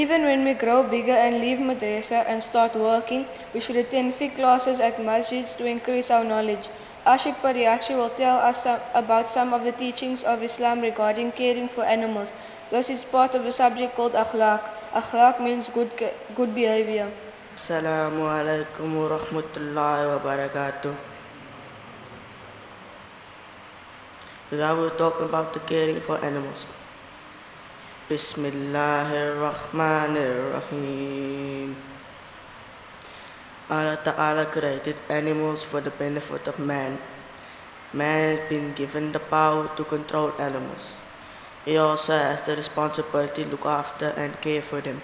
Even when we grow bigger and leave madrasa and start working, we should attend fiqh classes at masjids to increase our knowledge. Ashik Pariachi will tell us about some of the teachings of Islam regarding caring for animals. This is part of a subject called akhlaq. Akhlaq means good, good behavior. Assalamu alaikum wa rahmatullahi wa barakatuh. Today we're talking about the caring for animals. Bismillahir Rahmanir Rahim. Allah Ta'ala created animals for the benefit of man. Man has been given the power to control animals. He also has the responsibility to look after and care for them.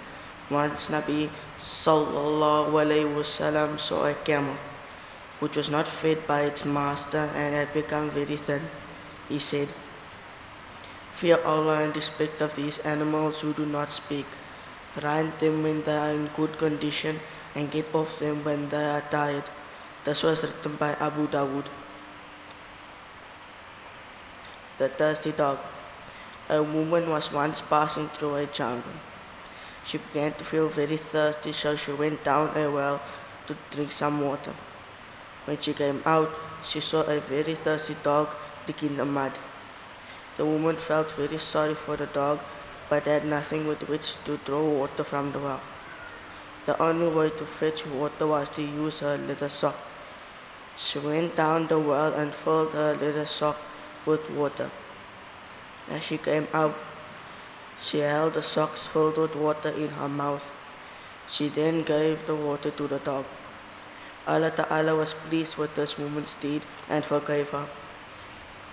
Once Nabi Sallallahu Alaihi Wasallam saw a camel which was not fed by its master and had become very thin. He said, Fear Allah and respect of these animals who do not speak. Ride them when they are in good condition and get off them when they are tired. This was written by Abu Dawood. The thirsty dog. A woman was once passing through a jungle. She began to feel very thirsty, so she went down a well to drink some water. When she came out, she saw a very thirsty dog licking the mud. The woman felt very sorry for the dog, but had nothing with which to draw water from the well. The only way to fetch water was to use her leather sock. She went down the well and filled her leather sock with water. As she came out, she held the socks filled with water in her mouth. She then gave the water to the dog. Allah Ta'ala was pleased with this woman's deed and forgave her.